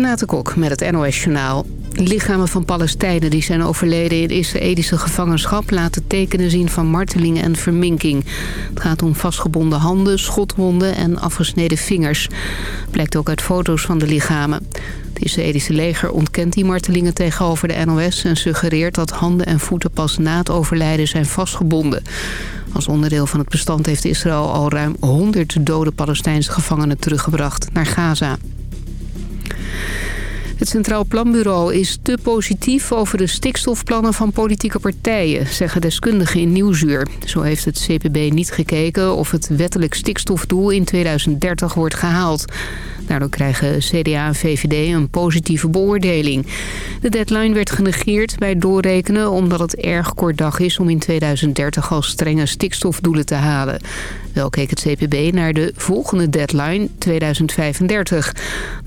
Renate Kok met het NOS Journaal. Lichamen van Palestijnen die zijn overleden in Israëlische gevangenschap... laten tekenen zien van marteling en verminking. Het gaat om vastgebonden handen, schotwonden en afgesneden vingers. Blijkt ook uit foto's van de lichamen. Het Israëlische leger ontkent die martelingen tegenover de NOS... en suggereert dat handen en voeten pas na het overlijden zijn vastgebonden. Als onderdeel van het bestand heeft Israël al ruim 100 dode Palestijnse gevangenen teruggebracht naar Gaza. Het Centraal Planbureau is te positief over de stikstofplannen van politieke partijen, zeggen deskundigen in Nieuwsuur. Zo heeft het CPB niet gekeken of het wettelijk stikstofdoel in 2030 wordt gehaald. Daardoor krijgen CDA en VVD een positieve beoordeling. De deadline werd genegeerd bij doorrekenen omdat het erg kort dag is om in 2030 al strenge stikstofdoelen te halen. Wel keek het CPB naar de volgende deadline, 2035.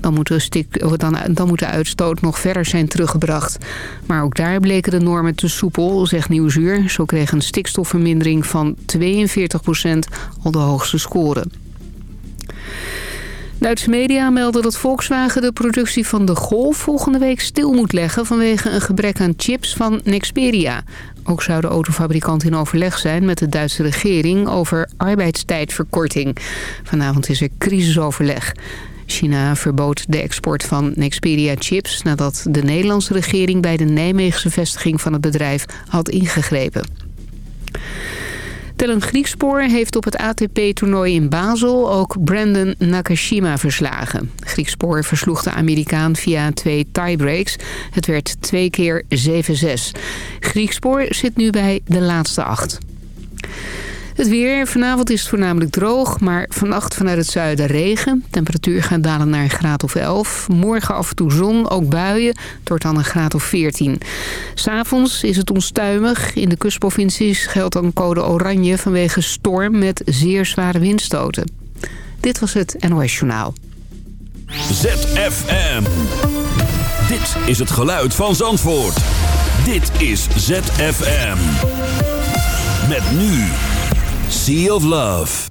Dan moet, de stik, dan, dan moet uitstoot nog verder zijn teruggebracht. Maar ook daar bleken de normen te soepel, zegt Nieuwsuur. Zo kreeg een stikstofvermindering van 42% al de hoogste score. Duitse media melden dat Volkswagen de productie van de Golf volgende week stil moet leggen vanwege een gebrek aan chips van Nexperia. Ook zou de autofabrikant in overleg zijn met de Duitse regering over arbeidstijdverkorting. Vanavond is er crisisoverleg. China verbood de export van Nexperia chips nadat de Nederlandse regering bij de Nijmeegse vestiging van het bedrijf had ingegrepen. Tellen Griekspoor heeft op het ATP-toernooi in Basel ook Brandon Nakashima verslagen. Griekspoor versloeg de Amerikaan via twee tiebreaks. Het werd twee keer 7-6. Griekspoor zit nu bij de laatste acht. Het weer. Vanavond is het voornamelijk droog, maar vannacht vanuit het zuiden regen. Temperatuur gaat dalen naar een graad of 11. Morgen af en toe zon, ook buien. Het wordt dan een graad of 14. S'avonds is het onstuimig. In de kustprovincies geldt dan code oranje vanwege storm met zeer zware windstoten. Dit was het NOS Journaal. ZFM. Dit is het geluid van Zandvoort. Dit is ZFM. Met nu... Sea of Love.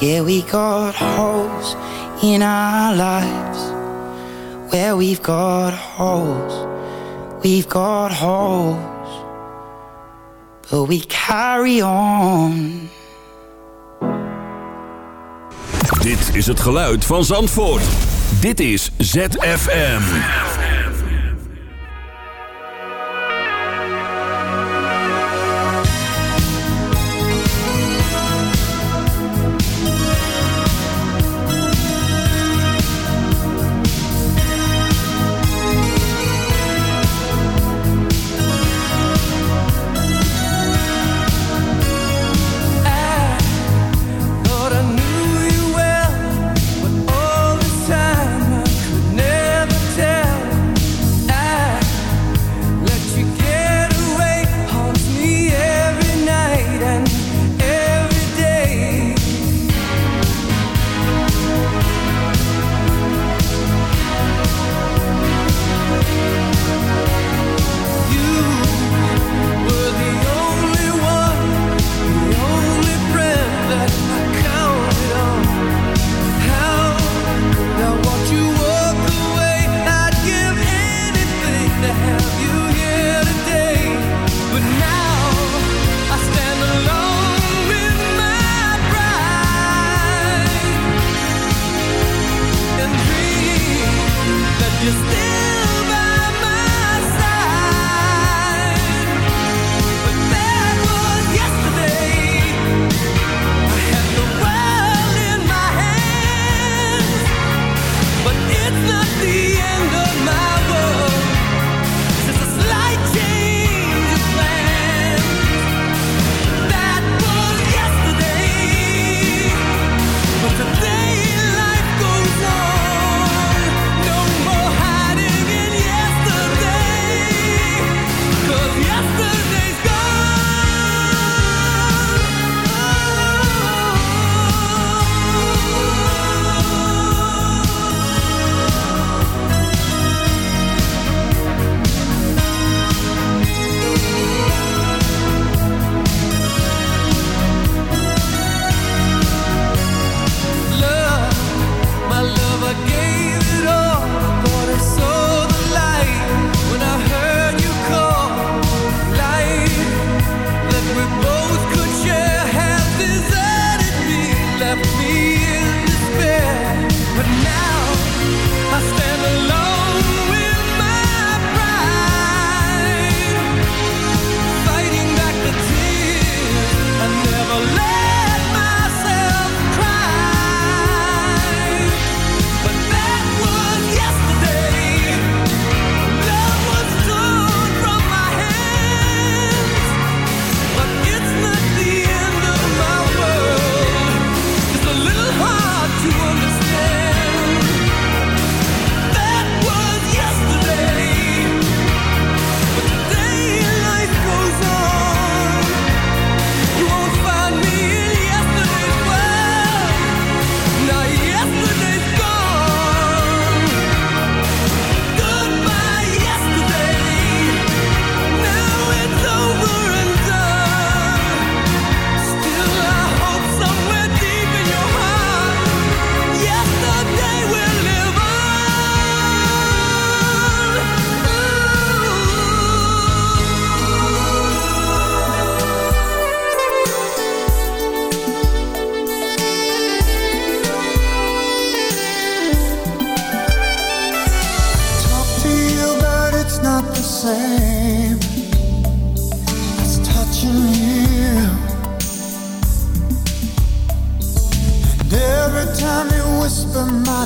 holes. got holes in our lives. Where we've got holes, we've got holes. But we carry on. Dit is het geluid van Zandvoort. Dit is ZFM.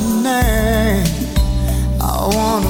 name. I wanna.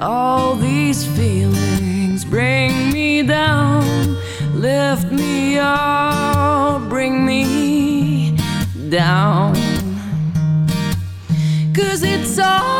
All these feelings bring me down, lift me up, bring me down. Cause it's all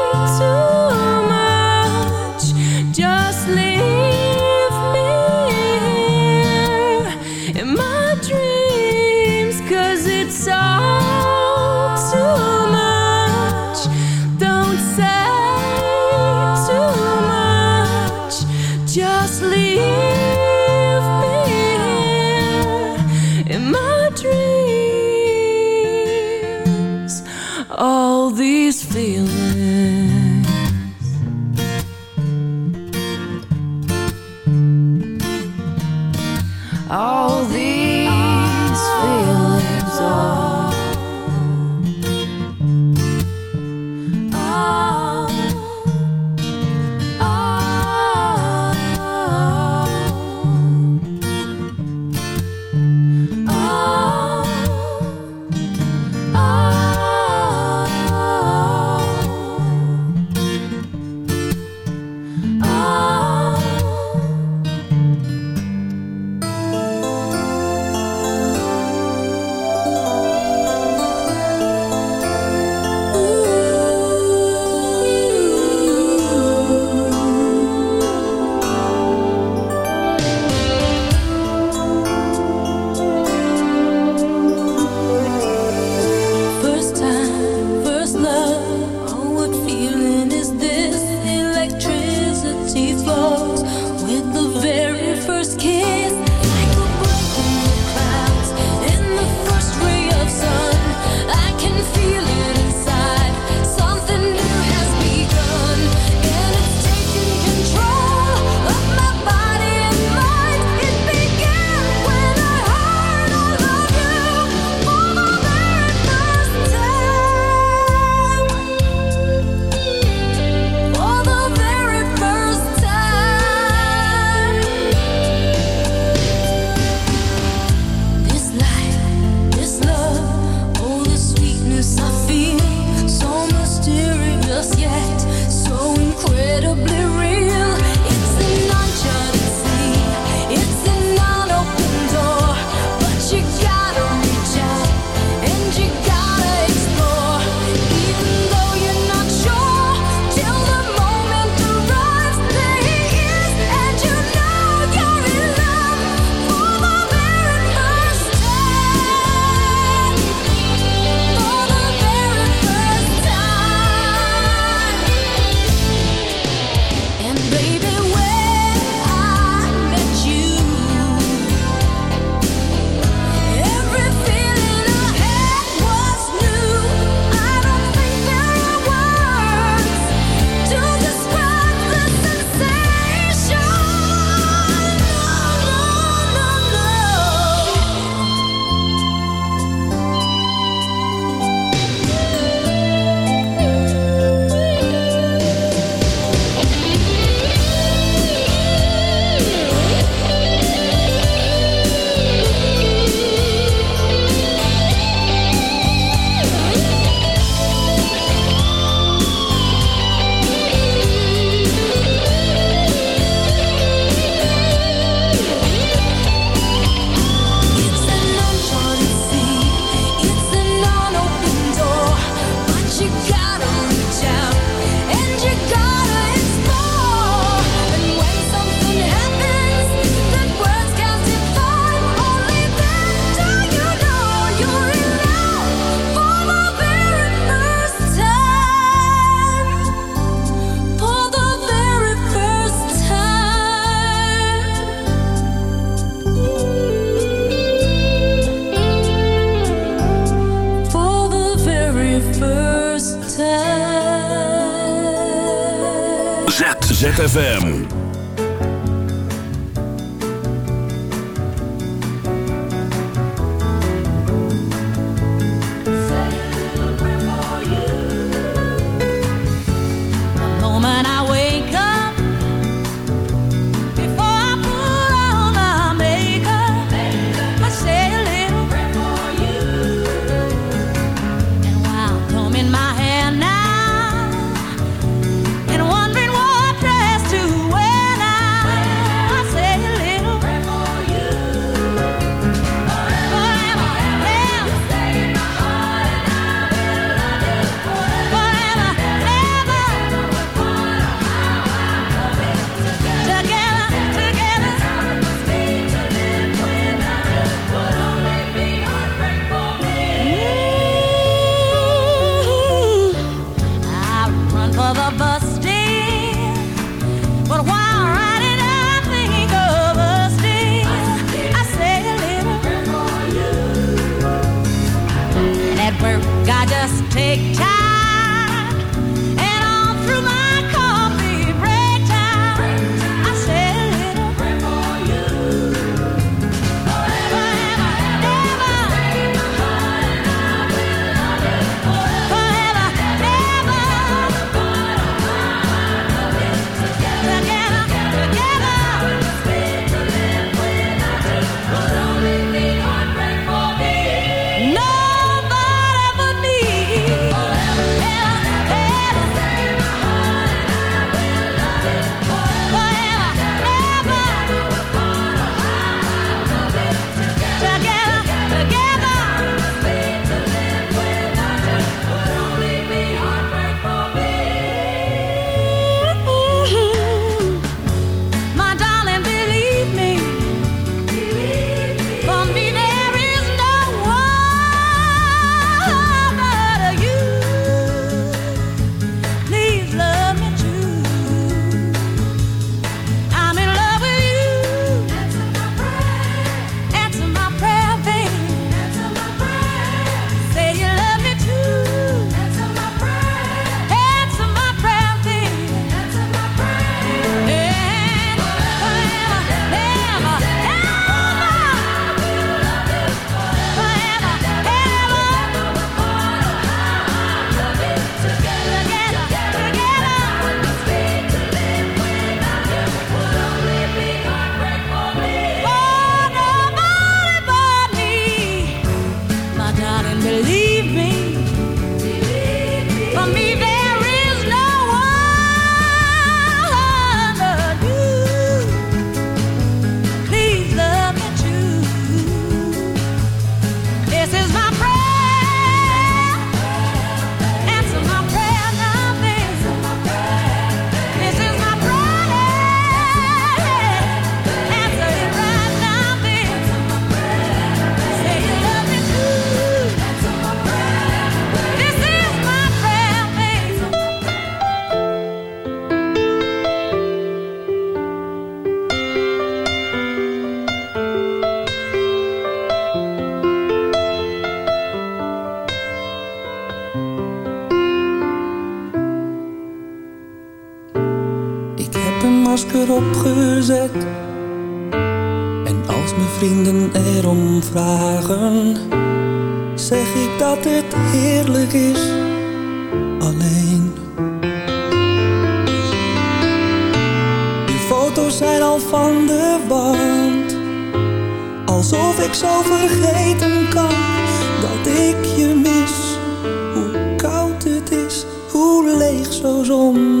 Ooh. vergeten kan dat ik je mis. Hoe koud het is, hoe leeg zo zon.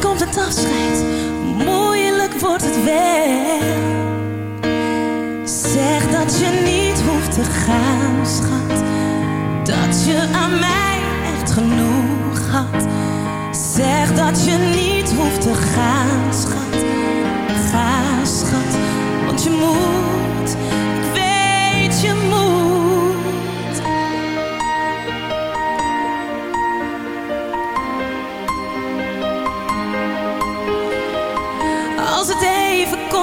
komt het afscheid? Moeilijk wordt het wel. Zeg dat je niet hoeft te gaan, schat. Dat je aan mij echt genoeg had. Zeg dat je niet hoeft te gaan, schat. Ga, schat, want je moet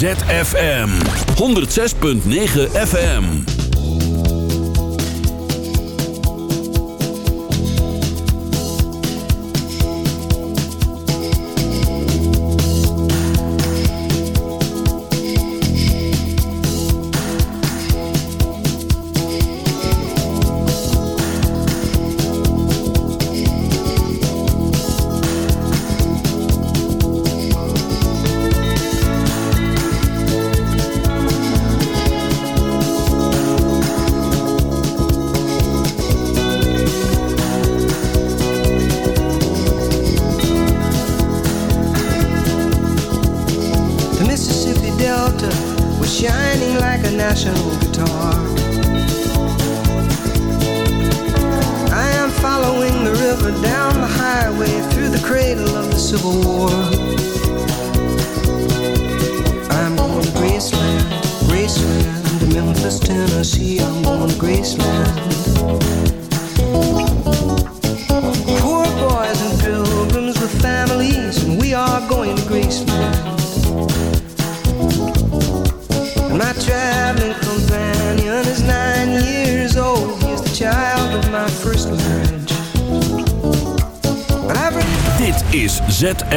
ZFM. 106.9 FM